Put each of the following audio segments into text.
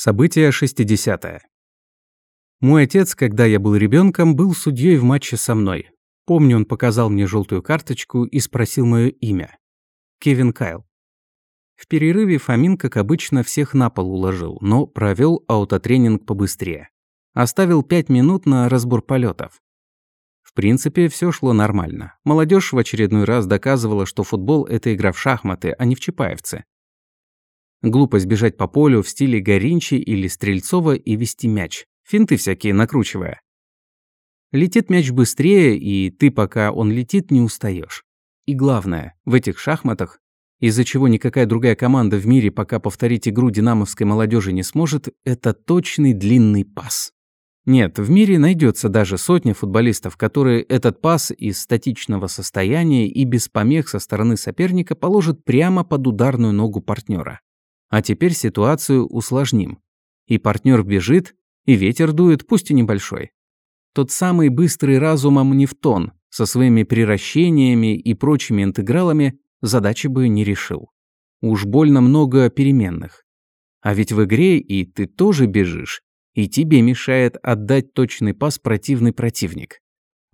Событие 60 -е. Мой отец, когда я был ребенком, был судьей в матче со мной. Помню, он показал мне желтую карточку и спросил мое имя. Кевин Кайл. В перерыве Фомин, как обычно, всех на пол уложил, но провел аутотренинг побыстрее. Оставил пять минут на разбор полетов. В принципе, все шло нормально. Молодежь в очередной раз доказывала, что футбол – это игра в шахматы, а не в чапаевцы. Глупость бежать по полю в стиле Горинчи или Стрельцова и вести мяч, финты всякие накручивая. Летит мяч быстрее, и ты, пока он летит, не устаешь. И главное, в этих шахматах, из-за чего никакая другая команда в мире пока повторить игру динамовской молодежи не сможет, это точный длинный пас. Нет, в мире найдется даже сотня футболистов, которые этот пас из статичного состояния и без помех со стороны соперника положат прямо под ударную ногу партнера. А теперь ситуацию усложним. И партнер бежит, и ветер дует, пусть и небольшой. Тот самый быстрый разумом Нефтон со своими приращениями и прочими интегралами задачи бы не решил. Уж больно много переменных. А ведь в игре и ты тоже бежишь, и тебе мешает отдать точный пас противный противник.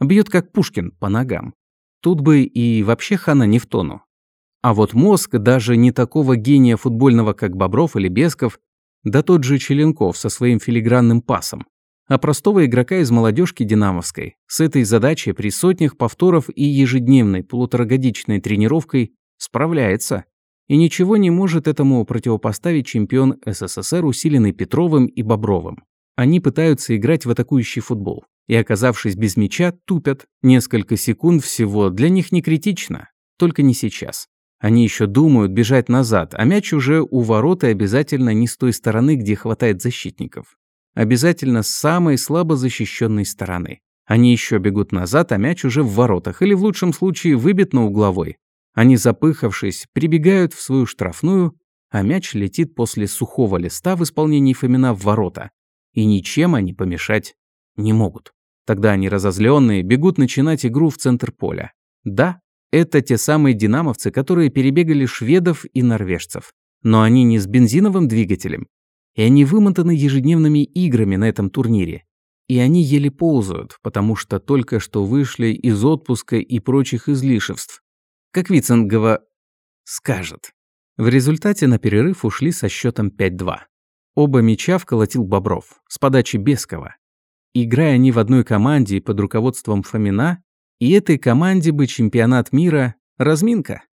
Бьет как Пушкин по ногам. Тут бы и вообще хана Нефтону. А вот мозг даже не такого гения футбольного, как Бобров или Бесков, да тот же Челенков со своим филигранным пасом, а простого игрока из молодежки Динамовской с этой задачей при сотнях повторов и ежедневной полуторагодичной тренировкой справляется. И ничего не может этому противопоставить чемпион СССР, усиленный Петровым и Бобровым. Они пытаются играть в атакующий футбол. И, оказавшись без мяча, тупят. Несколько секунд всего для них не критично. Только не сейчас. Они еще думают бежать назад, а мяч уже у ворот и обязательно не с той стороны, где хватает защитников. Обязательно с самой слабо защищенной стороны. Они еще бегут назад, а мяч уже в воротах, или в лучшем случае выбит на угловой. Они, запыхавшись, прибегают в свою штрафную, а мяч летит после сухого листа в исполнении Фомина в ворота. И ничем они помешать не могут. Тогда они разозленные бегут начинать игру в центр поля. Да, это те самые динамовцы, которые перебегали шведов и норвежцев. Но они не с бензиновым двигателем. И они вымотаны ежедневными играми на этом турнире. И они еле ползают, потому что только что вышли из отпуска и прочих излишеств. Как Виценгова скажет. В результате на перерыв ушли со счетом 5-2. Оба мяча вколотил Бобров с подачи Бескова. Играя они в одной команде под руководством Фомина, и этой команде бы чемпионат мира – разминка.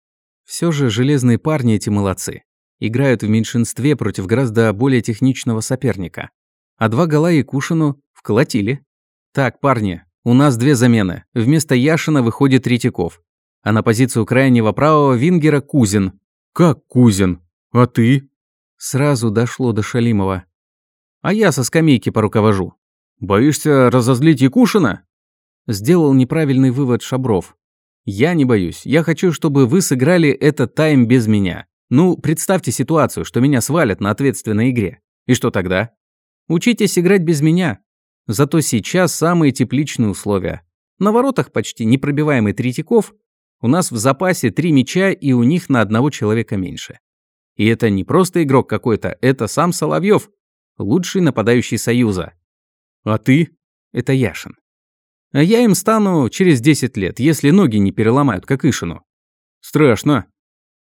Все же железные парни эти молодцы. Играют в меньшинстве против гораздо более техничного соперника. А два гола Якушину вколотили. Так, парни, у нас две замены. Вместо Яшина выходит Третьяков. А на позицию крайнего правого вингера Кузин. Как Кузин? А ты? Сразу дошло до Шалимова. А я со скамейки поруковожу. Боишься разозлить Якушина? Сделал неправильный вывод Шабров. «Я не боюсь. Я хочу, чтобы вы сыграли этот тайм без меня. Ну, представьте ситуацию, что меня свалят на ответственной игре. И что тогда? Учитесь играть без меня. Зато сейчас самые тепличные условия. На воротах почти непробиваемый Третьяков. У нас в запасе три мяча, и у них на одного человека меньше. И это не просто игрок какой-то, это сам Соловьев, лучший нападающий Союза. А ты? Это Яшин. А я им стану через 10 лет, если ноги не переломают, как Ишину. Страшно.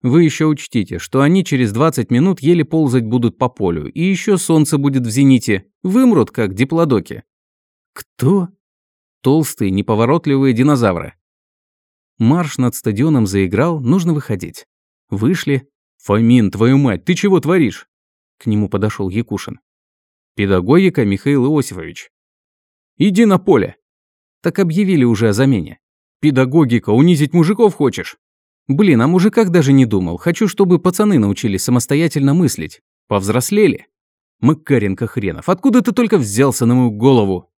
Вы еще учтите, что они через 20 минут еле ползать будут по полю, и еще солнце будет в зените. Вымрут, как диплодоки. Кто? Толстые, неповоротливые динозавры. Марш над стадионом заиграл, нужно выходить. Вышли. «Фомин, твою мать, ты чего творишь?» К нему подошел Якушин. «Педагогика, Михаил Иосифович». «Иди на поле!» Так объявили уже о замене. Педагогика, унизить мужиков хочешь? Блин, о мужиках даже не думал. Хочу, чтобы пацаны научились самостоятельно мыслить. Повзрослели. Макаренко хренов, откуда ты только взялся на мою голову?